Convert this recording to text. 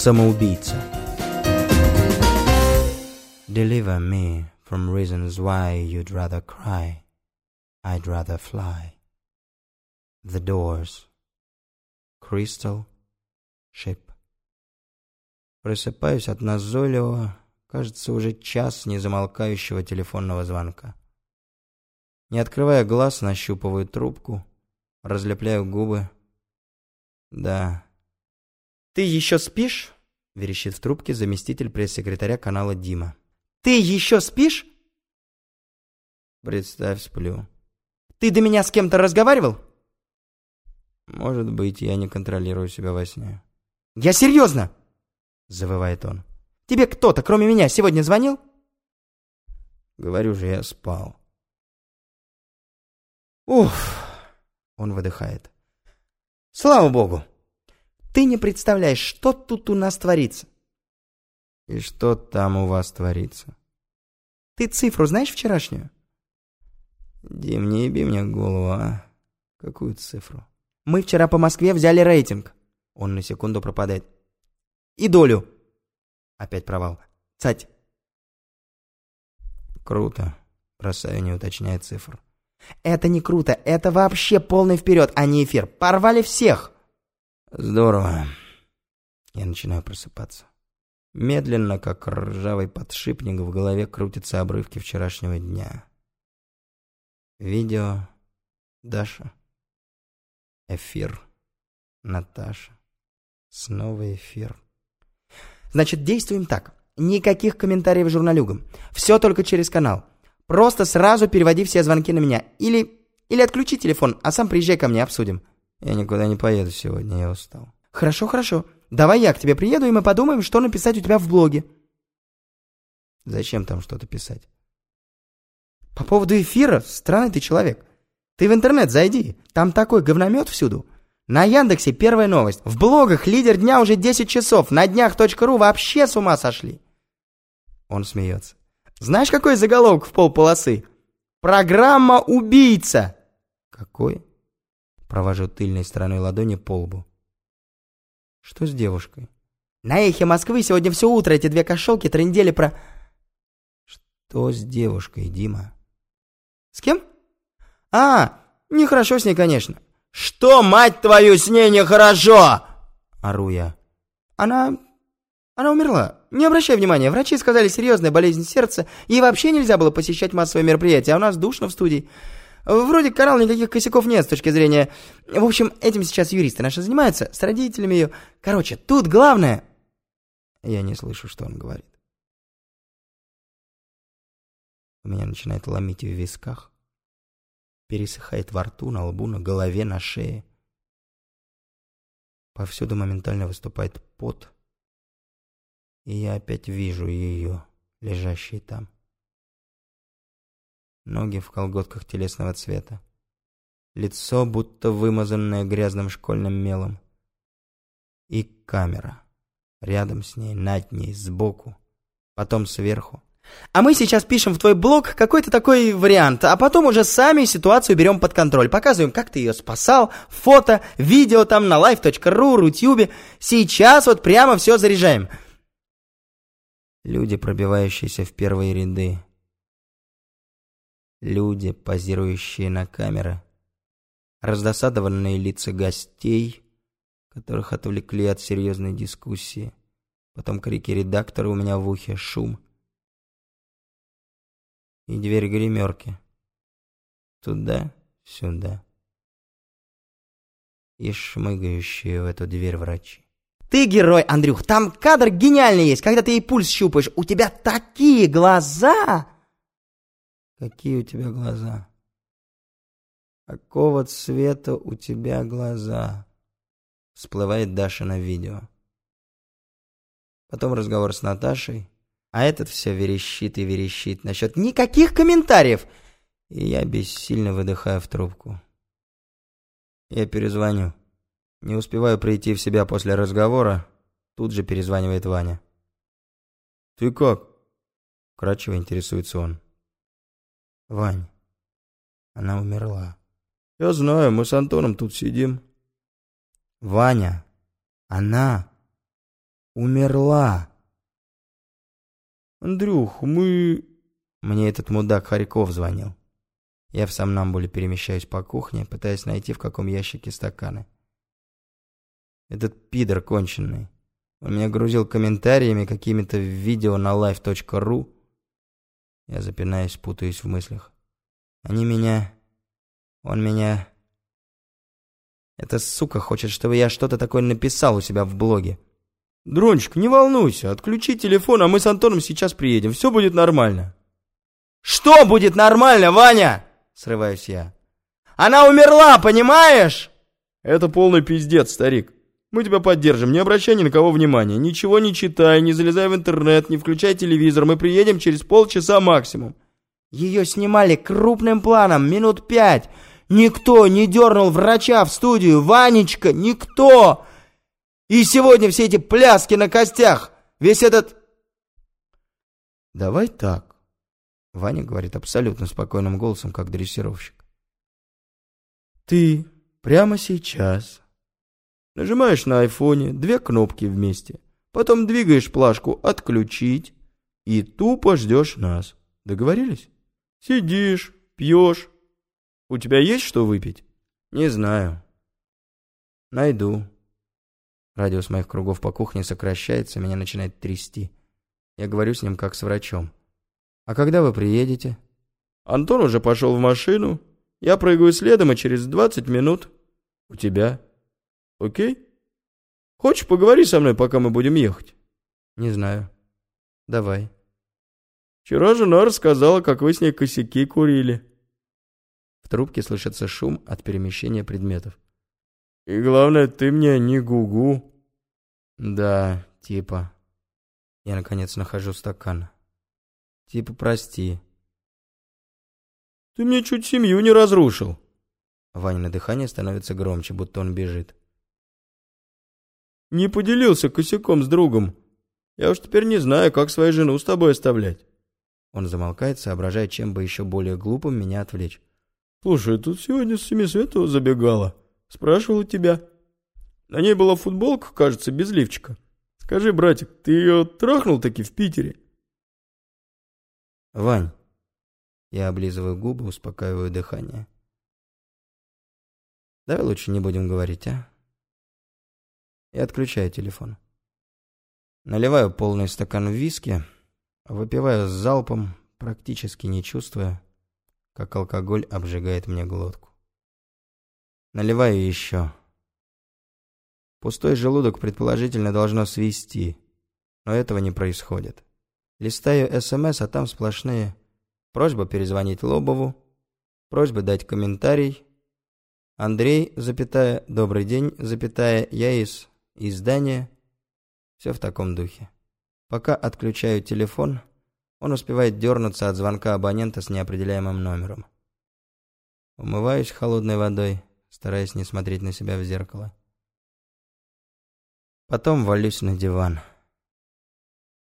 самоубийца. Deliver me from reasons why you'd rather cry. I'd rather fly. The doors. Crystal Ship. Просыпаюсь от назойливого, кажется, уже час незамолкающего телефонного звонка. Не открывая глаз, нащупываю трубку, разлепляю губы. Да. «Ты еще спишь?» — верещит в трубке заместитель пресс-секретаря канала Дима. «Ты еще спишь?» Представь, сплю. «Ты до меня с кем-то разговаривал?» Может быть, я не контролирую себя во сне. «Я серьезно!» — завывает он. «Тебе кто-то, кроме меня, сегодня звонил?» Говорю же, я спал. «Уф!» — он выдыхает. «Слава богу! Ты не представляешь, что тут у нас творится!» «И что там у вас творится?» «Ты цифру знаешь вчерашнюю?» «Дим, не еби мне голову, а? Какую цифру?» Мы вчера по Москве взяли рейтинг. Он на секунду пропадает. И долю. Опять провал. Цать. Круто. Бросаю, не уточняя цифр. Это не круто. Это вообще полный вперед, а не эфир. Порвали всех. Здорово. Я начинаю просыпаться. Медленно, как ржавый подшипник, в голове крутятся обрывки вчерашнего дня. Видео. Даша. Эфир. Наташа. Снова эфир. Значит, действуем так. Никаких комментариев журналюгам. Все только через канал. Просто сразу переводи все звонки на меня. Или... Или отключи телефон, а сам приезжай ко мне, обсудим. Я никуда не поеду сегодня, я устал. Хорошо, хорошо. Давай я к тебе приеду, и мы подумаем, что написать у тебя в блоге. Зачем там что-то писать? По поводу эфира, странный ты человек. Ты в интернет зайди, там такой говномет всюду. На Яндексе первая новость. В блогах лидер дня уже 10 часов. На днях.ру вообще с ума сошли. Он смеется. Знаешь, какой заголовок в полполосы? Программа «Убийца». Какой? Провожу тыльной стороной ладони по лбу. Что с девушкой? На эхе Москвы сегодня все утро эти две кошелки трындели про... Что с девушкой, Дима? С кем? «А, нехорошо с ней, конечно». «Что, мать твою, с ней нехорошо?» Ору я. «Она... она умерла. Не обращай внимания, врачи сказали серьезная болезнь сердца, ей вообще нельзя было посещать массовые мероприятия, а у нас душно в студии. Вроде канал никаких косяков нет с точки зрения... В общем, этим сейчас юристы наши занимаются, с родителями ее. Короче, тут главное...» Я не слышу, что он говорит. У меня начинает ломить в висках пересыхает во рту, на лбу, на голове, на шее. Повсюду моментально выступает пот, и я опять вижу ее, лежащей там. Ноги в колготках телесного цвета, лицо, будто вымазанное грязным школьным мелом, и камера рядом с ней, над ней, сбоку, потом сверху, а мы сейчас пишем в твой блог какой-то такой вариант, а потом уже сами ситуацию берем под контроль. Показываем, как ты ее спасал, фото, видео там на live.ru, рутюбе. Сейчас вот прямо все заряжаем. Люди, пробивающиеся в первые ряды. Люди, позирующие на камеры. Раздосадованные лица гостей, которых отвлекли от серьезной дискуссии. Потом крики редактора у меня в ухе, шум и дверь гримерки. Туда, сюда. И шмыгающие в эту дверь врачи. Ты герой, Андрюх, там кадр гениальный есть, когда ты ей пульс щупаешь. У тебя такие глаза! Какие у тебя глаза? Какого цвета у тебя глаза? Всплывает Даша на видео. Потом разговор с Наташей. А этот все верещит и верещит насчет никаких комментариев. И я бессильно выдыхаю в трубку. Я перезвоню. Не успеваю прийти в себя после разговора. Тут же перезванивает Ваня. «Ты как?» Кратчево интересуется он. «Вань, она умерла». «Я знаю, мы с Антоном тут сидим». «Ваня, она умерла. Андрюх, мы... Мне этот мудак Харьков звонил. Я в сомнамбуле перемещаюсь по кухне, пытаясь найти, в каком ящике стаканы. Этот пидор конченый. Он меня грузил комментариями какими-то видео на live.ru. Я запинаюсь, путаюсь в мыслях. Они меня... Он меня... Эта сука хочет, чтобы я что-то такое написал у себя в блоге. Дрончик, не волнуйся, отключи телефон, а мы с Антоном сейчас приедем. Все будет нормально. Что будет нормально, Ваня? Срываюсь я. Она умерла, понимаешь? Это полный пиздец, старик. Мы тебя поддержим, не обращай ни на кого внимания. Ничего не читай, не залезай в интернет, не включай телевизор. Мы приедем через полчаса максимум. Ее снимали крупным планом, минут пять. Никто не дернул врача в студию, Ванечка, никто. И сегодня все эти пляски на костях, весь этот... Давай так. Ваня говорит абсолютно спокойным голосом, как дрессировщик. Ты прямо сейчас нажимаешь на айфоне две кнопки вместе, потом двигаешь плашку «Отключить» и тупо ждешь нас. Договорились? Сидишь, пьешь. У тебя есть что выпить? Не знаю. Найду. Радиус моих кругов по кухне сокращается, меня начинает трясти. Я говорю с ним как с врачом. «А когда вы приедете?» «Антон уже пошел в машину. Я прыгаю следом, и через двадцать минут у тебя. Окей? Хочешь, поговори со мной, пока мы будем ехать?» «Не знаю. Давай». «Вчера жена рассказала, как вы с ней косяки курили». В трубке слышится шум от перемещения предметов. «И главное, ты мне не гугу». Да, типа. Я, наконец, нахожу стакан. Типа, прости. Ты мне чуть семью не разрушил. Ваня дыхание становится громче, будто он бежит. Не поделился косяком с другом. Я уж теперь не знаю, как свою жену с тобой оставлять. Он замолкает, соображая, чем бы еще более глупым меня отвлечь. Слушай, тут сегодня с Семисветова забегала. Спрашивала тебя. На ней была футболка, кажется, без лифчика. Скажи, братик, ты ее трахнул таки в Питере? Вань. Я облизываю губы, успокаиваю дыхание. Давай лучше не будем говорить, а? Я отключаю телефон. Наливаю полный стакан виски, выпиваю с залпом, практически не чувствуя, как алкоголь обжигает мне глотку. Наливаю еще. Пустой желудок предположительно должно свести, но этого не происходит. Листаю СМС, а там сплошные. Просьба перезвонить Лобову, просьба дать комментарий. Андрей, запятая, добрый день, запятая, я из издания. Все в таком духе. Пока отключаю телефон, он успевает дернуться от звонка абонента с неопределяемым номером. Умываюсь холодной водой, стараясь не смотреть на себя в зеркало. Потом валюсь на диван.